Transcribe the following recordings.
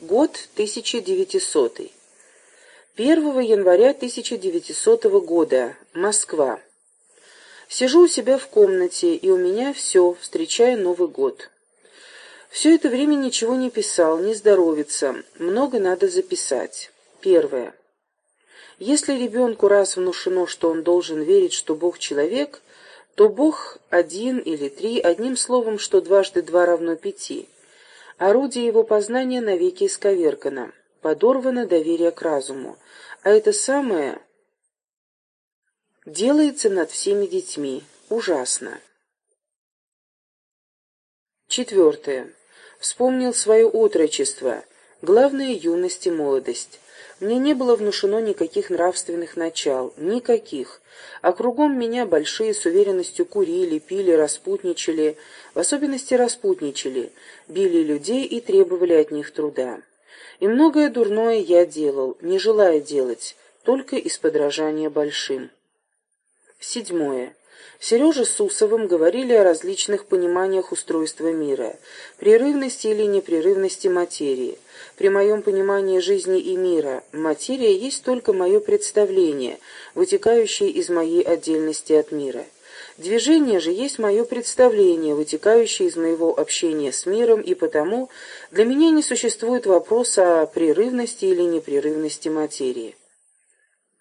Год 1900. 1 января 1900 года. Москва. Сижу у себя в комнате, и у меня все, встречая Новый год. Все это время ничего не писал, не здоровится, много надо записать. Первое. Если ребенку раз внушено, что он должен верить, что Бог человек, то Бог один или три, одним словом, что дважды два равно пяти. Орудие его познания навеки исковеркано, подорвано доверие к разуму, а это самое делается над всеми детьми. Ужасно. Четвертое. Вспомнил свое отрочество, главное юность и молодость. Мне не было внушено никаких нравственных начал, никаких. А кругом меня большие с уверенностью курили, пили, распутничали, в особенности распутничали, били людей и требовали от них труда. И многое дурное я делал, не желая делать, только из подражания большим. Седьмое. Сережа с Усовым говорили о различных пониманиях устройства мира, прерывности или непрерывности материи. При моем понимании жизни и мира материя есть только мое представление, вытекающее из моей отдельности от мира. Движение же есть мое представление, вытекающее из моего общения с миром, и потому для меня не существует вопроса о прерывности или непрерывности материи.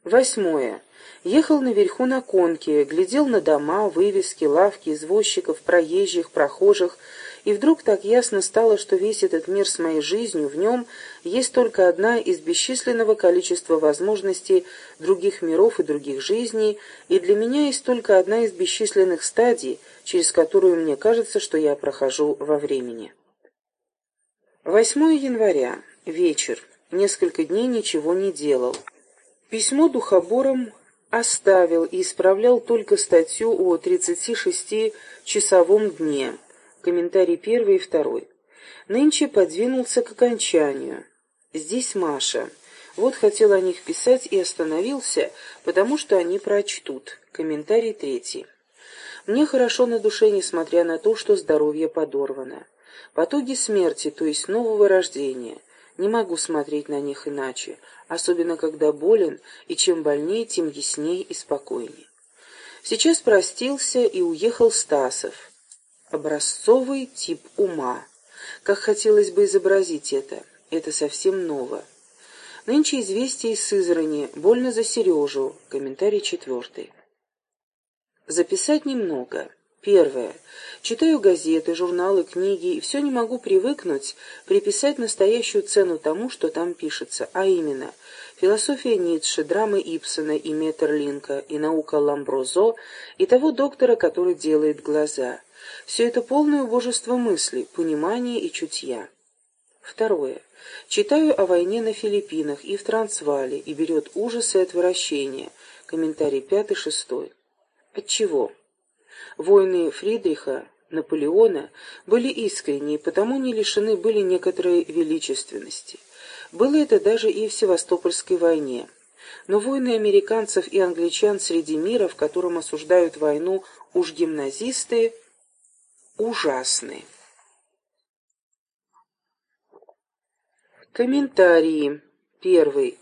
Восьмое. Ехал наверху на конке, глядел на дома, вывески, лавки, извозчиков, проезжих, прохожих, и вдруг так ясно стало, что весь этот мир с моей жизнью в нем есть только одна из бесчисленного количества возможностей других миров и других жизней, и для меня есть только одна из бесчисленных стадий, через которую мне кажется, что я прохожу во времени. 8 января. Вечер. Несколько дней ничего не делал. Письмо духобором оставил и исправлял только статью о 36-часовом дне. Комментарий первый и второй. Нынче подвинулся к окончанию. Здесь Маша. Вот хотел о них писать и остановился, потому что они прочтут. Комментарий третий. Мне хорошо на душе, несмотря на то, что здоровье подорвано. Потуги смерти, то есть нового рождения. Не могу смотреть на них иначе, особенно когда болен, и чем больнее, тем ясней и спокойнее. Сейчас простился и уехал Стасов. Образцовый тип ума. Как хотелось бы изобразить это, это совсем ново. Нынче известие из Сызрани, больно за Сережу, комментарий четвертый. Записать немного. Первое. Читаю газеты, журналы, книги, и все не могу привыкнуть приписать настоящую цену тому, что там пишется, а именно философия Ницше, драмы Ипсона и Метерлинка, и наука Ламброзо, и того доктора, который делает глаза. Все это полное убожество мысли, понимания и чутья. Второе. Читаю о войне на Филиппинах и в Трансвале, и берет ужас и отвращение. Комментарий пятый-шестой. Отчего? Войны Фридриха, Наполеона были искренние, потому не лишены были некоторой величественности. Было это даже и в Севастопольской войне. Но войны американцев и англичан среди мира, в котором осуждают войну уж гимназисты, ужасны. Комментарии. Первый.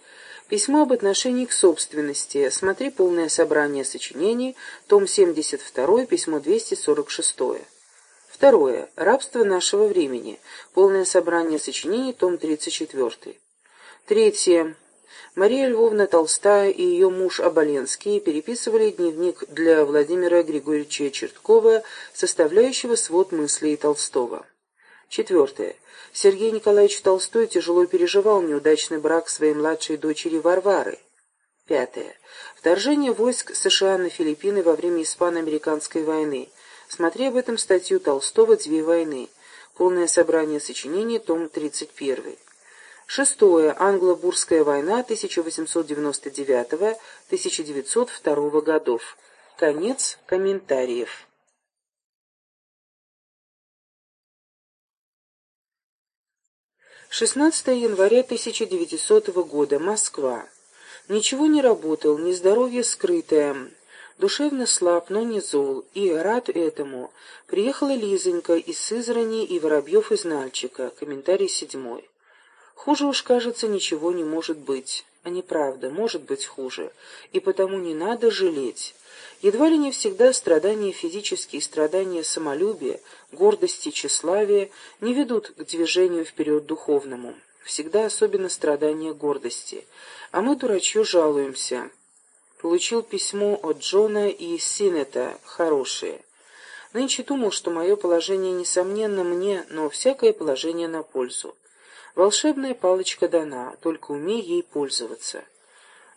Письмо об отношении к собственности. Смотри полное собрание сочинений, том 72, письмо 246. Второе. Рабство нашего времени. Полное собрание сочинений, том 34. Третье. Мария Львовна Толстая и ее муж Оболенский переписывали дневник для Владимира Григорьевича Черткова, составляющего свод мыслей Толстого. Четвертое. Сергей Николаевич Толстой тяжело переживал неудачный брак своей младшей дочери Варвары. Пятое. Вторжение войск США на Филиппины во время Испано-Американской войны. Смотри об этом статью Толстого «Две войны». Полное собрание сочинений, том 31. Шестое. Англо-Бурская война 1899-1902 годов. Конец комментариев. 16 января 1900 года. Москва. Ничего не работал, нездоровье скрытое. Душевно слаб, но не зол, и рад этому. Приехала Лизонька из Сызрани и Воробьев из Нальчика. Комментарий седьмой. Хуже уж, кажется, ничего не может быть. А неправда, может быть хуже. И потому не надо жалеть. Едва ли не всегда страдания физические, страдания самолюбия, гордости, тщеславия не ведут к движению вперед духовному. Всегда особенно страдания гордости. А мы, дурачью, жалуемся. Получил письмо от Джона и Синета, хорошее. Нынче думал, что мое положение несомненно мне, но всякое положение на пользу. Волшебная палочка дана, только умей ей пользоваться.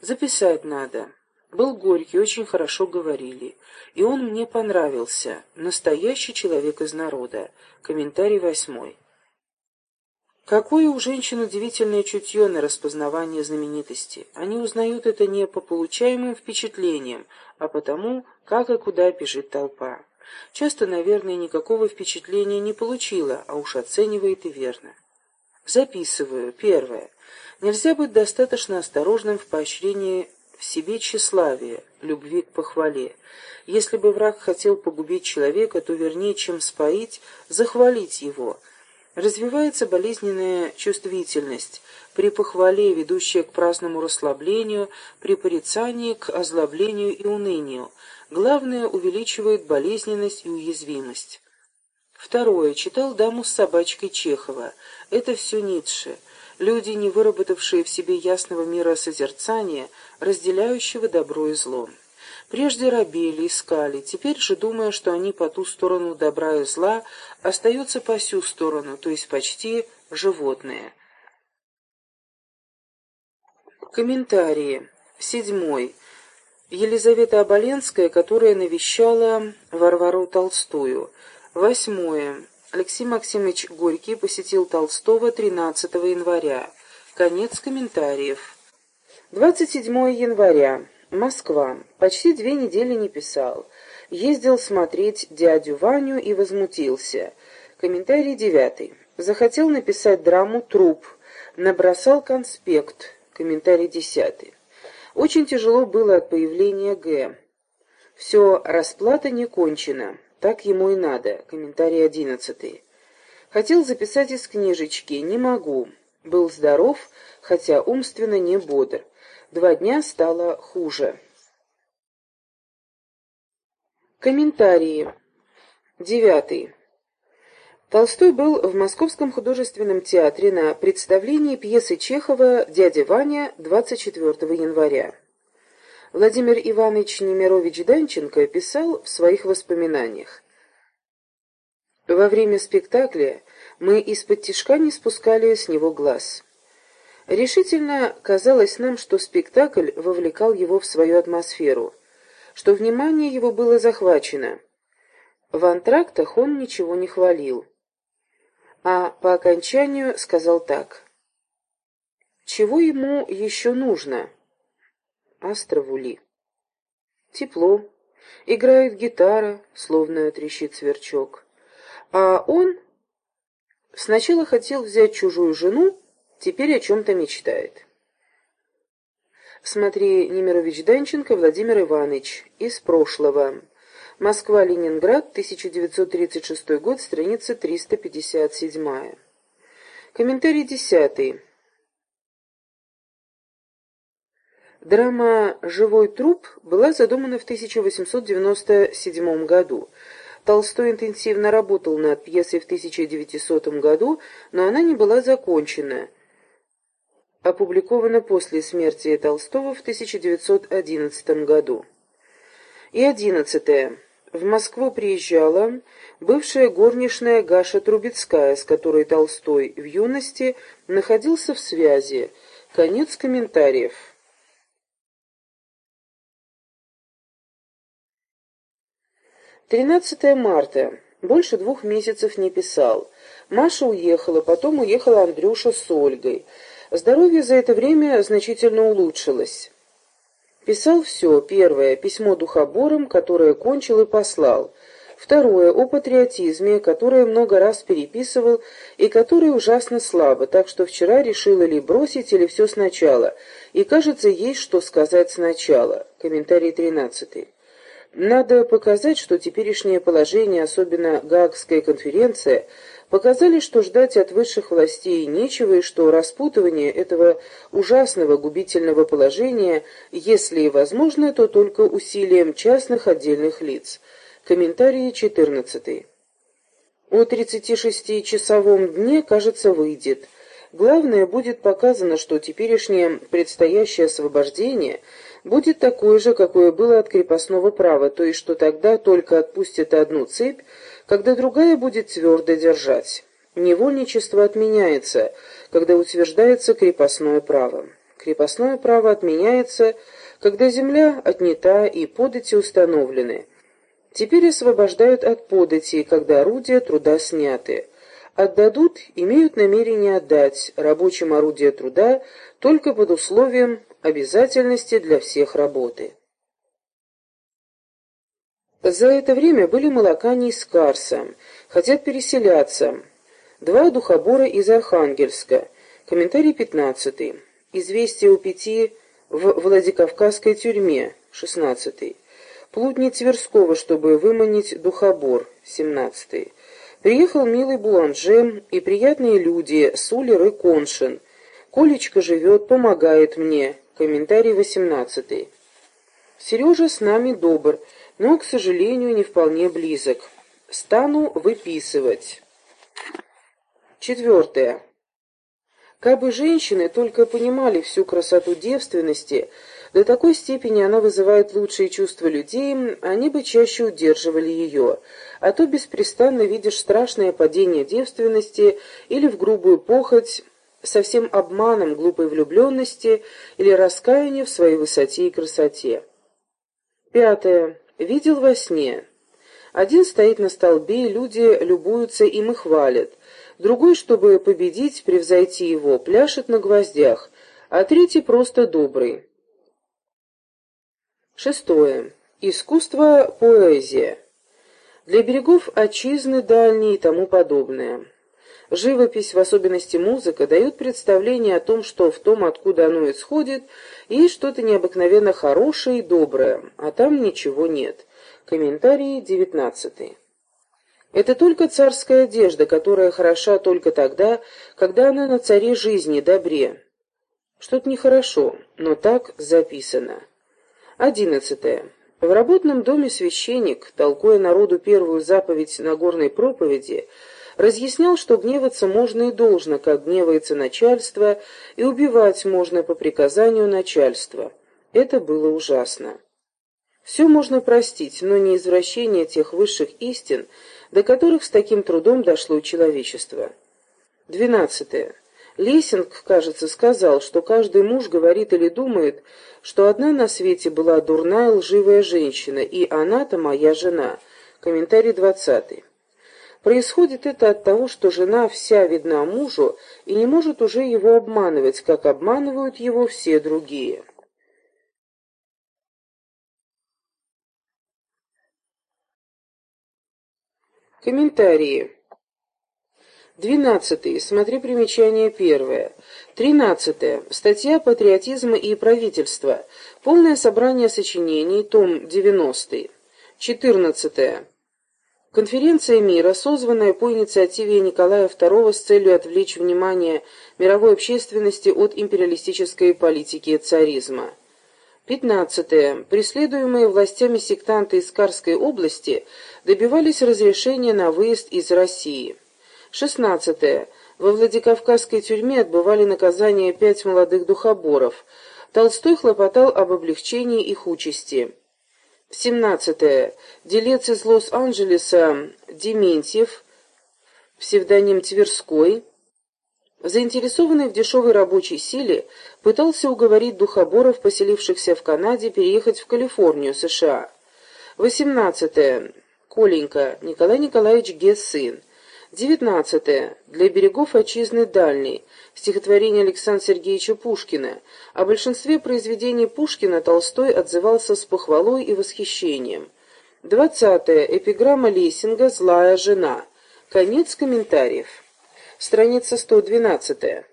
Записать надо. Был горький, очень хорошо говорили. И он мне понравился. Настоящий человек из народа. Комментарий восьмой. Какое у женщин удивительное чутье на распознавание знаменитости. Они узнают это не по получаемым впечатлениям, а потому, как и куда бежит толпа. Часто, наверное, никакого впечатления не получила, а уж оценивает и верно. Записываю. Первое. Нельзя быть достаточно осторожным в поощрении в себе тщеславия, любви к похвале. Если бы враг хотел погубить человека, то вернее, чем споить, захвалить его. Развивается болезненная чувствительность, при похвале, ведущая к праздному расслаблению, при порицании к озлоблению и унынию. Главное, увеличивает болезненность и уязвимость. Второе. Читал «Даму с собачкой» Чехова. Это все Ницше. Люди, не выработавшие в себе ясного мира созерцания, разделяющего добро и зло. Прежде рабели, искали, теперь же, думая, что они по ту сторону добра и зла, остаются по сю сторону, то есть почти животные. Комментарии. Седьмой. Елизавета Оболенская, которая навещала Варвару Толстую. Восьмое. Алексей Максимович Горький посетил Толстого 13 января. Конец комментариев. 27 января. Москва. Почти две недели не писал. Ездил смотреть дядю Ваню и возмутился. Комментарий девятый. Захотел написать драму «Труп». Набросал конспект. Комментарий десятый. Очень тяжело было от появления Г. Все, расплата не кончена. Так ему и надо. Комментарий одиннадцатый. Хотел записать из книжечки. Не могу. Был здоров, хотя умственно не бодр. Два дня стало хуже. Комментарии. Девятый. Толстой был в Московском художественном театре на представлении пьесы Чехова «Дядя Ваня» 24 января. Владимир Иванович Немирович Данченко писал в своих воспоминаниях. Во время спектакля мы из-под тишка не спускали с него глаз. Решительно казалось нам, что спектакль вовлекал его в свою атмосферу, что внимание его было захвачено. В антрактах он ничего не хвалил. А по окончанию сказал так. «Чего ему еще нужно?» Острову Ли. Тепло. Играет гитара, словно трещит сверчок. А он сначала хотел взять чужую жену, теперь о чем-то мечтает. Смотри, Немирович Данченко, Владимир Иванович. Из прошлого. Москва-Ленинград, 1936 год, страница 357. Комментарий десятый. Драма «Живой труп» была задумана в 1897 году. Толстой интенсивно работал над пьесой в 1900 году, но она не была закончена. Опубликована после смерти Толстого в 1911 году. И одиннадцатое. В Москву приезжала бывшая горничная Гаша Трубецкая, с которой Толстой в юности находился в связи. Конец комментариев. 13 марта. Больше двух месяцев не писал. Маша уехала, потом уехала Андрюша с Ольгой. Здоровье за это время значительно улучшилось. Писал все. Первое – письмо духоборам, которое кончил и послал. Второе – о патриотизме, которое много раз переписывал и которое ужасно слабо, так что вчера решил или бросить, или все сначала. И, кажется, есть что сказать сначала. Комментарий тринадцатый. Надо показать, что теперешнее положение, особенно Гаагская конференция, показали, что ждать от высших властей нечего и что распутывание этого ужасного губительного положения, если и возможно, то только усилием частных отдельных лиц. Комментарий 14. О 36-часовом дне, кажется, выйдет. Главное, будет показано, что теперешнее предстоящее освобождение будет такое же, какое было от крепостного права, то есть что тогда только отпустят одну цепь, когда другая будет твердо держать. Невольничество отменяется, когда утверждается крепостное право. Крепостное право отменяется, когда земля отнята и подати установлены. Теперь освобождают от подати, когда орудия труда сняты. Отдадут, имеют намерение отдать рабочим орудия труда только под условием обязательности для всех работы. За это время были молокане из Карса, хотят переселяться. Два духобора из Архангельска. Комментарий 15. Известие у пяти в Владикавказской тюрьме. 16. Плутни Тверского, чтобы выманить духобор. 17. Приехал милый Буланже и приятные люди, Сулер и Коншин. Колечка живет, помогает мне. Комментарий 18. Сережа с нами добр но, к сожалению, не вполне близок. Стану выписывать. Четвертое. Кабы женщины только понимали всю красоту девственности, до такой степени она вызывает лучшие чувства людей, они бы чаще удерживали ее, а то беспрестанно видишь страшное падение девственности или в грубую похоть, совсем обманом глупой влюбленности или раскаяние в своей высоте и красоте. Пятое. Видел во сне. Один стоит на столбе, и люди любуются им и хвалят. Другой, чтобы победить, превзойти его, пляшет на гвоздях, а третий просто добрый. Шестое. Искусство поэзия. Для берегов отчизны дальние и тому подобное. Живопись, в особенности музыка, дают представление о том, что в том, откуда оно исходит, есть что-то необыкновенно хорошее и доброе, а там ничего нет. Комментарий девятнадцатый. Это только царская одежда, которая хороша только тогда, когда она на царе жизни добре. Что-то нехорошо, но так записано. Одиннадцатое. В работном доме священник, толкуя народу первую заповедь Нагорной проповеди, разъяснял, что гневаться можно и должно, как гневается начальство, и убивать можно по приказанию начальства. Это было ужасно. Все можно простить, но не извращение тех высших истин, до которых с таким трудом дошло человечество. Двенадцатое. Лессинг, кажется, сказал, что каждый муж говорит или думает, что одна на свете была дурная лживая женщина, и она-то моя жена. Комментарий двадцатый. Происходит это от того, что жена вся видна мужу и не может уже его обманывать, как обманывают его все другие. Комментарии. Двенадцатый. Смотри примечание первое. Тринадцатое. Статья «Патриотизм и правительство». Полное собрание сочинений. Том 90. Четырнадцатое. Конференция мира, созванная по инициативе Николая II с целью отвлечь внимание мировой общественности от империалистической политики царизма. 15. Преследуемые властями сектанты из Карской области добивались разрешения на выезд из России. 16. Во Владикавказской тюрьме отбывали наказание пять молодых духоборов. Толстой хлопотал об облегчении их участи. 17. Делец из Лос-Анджелеса Дементьев, псевдоним Тверской, заинтересованный в дешевой рабочей силе, пытался уговорить духоборов, поселившихся в Канаде, переехать в Калифорнию, США. 18. Коленька, Николай Николаевич Гессын. 19. Для берегов отчизны дальней. Стихотворение Александра Сергеевича Пушкина. О большинстве произведений Пушкина Толстой отзывался с похвалой и восхищением. 20. Эпиграмма Лессинга «Злая жена». Конец комментариев. Страница 112.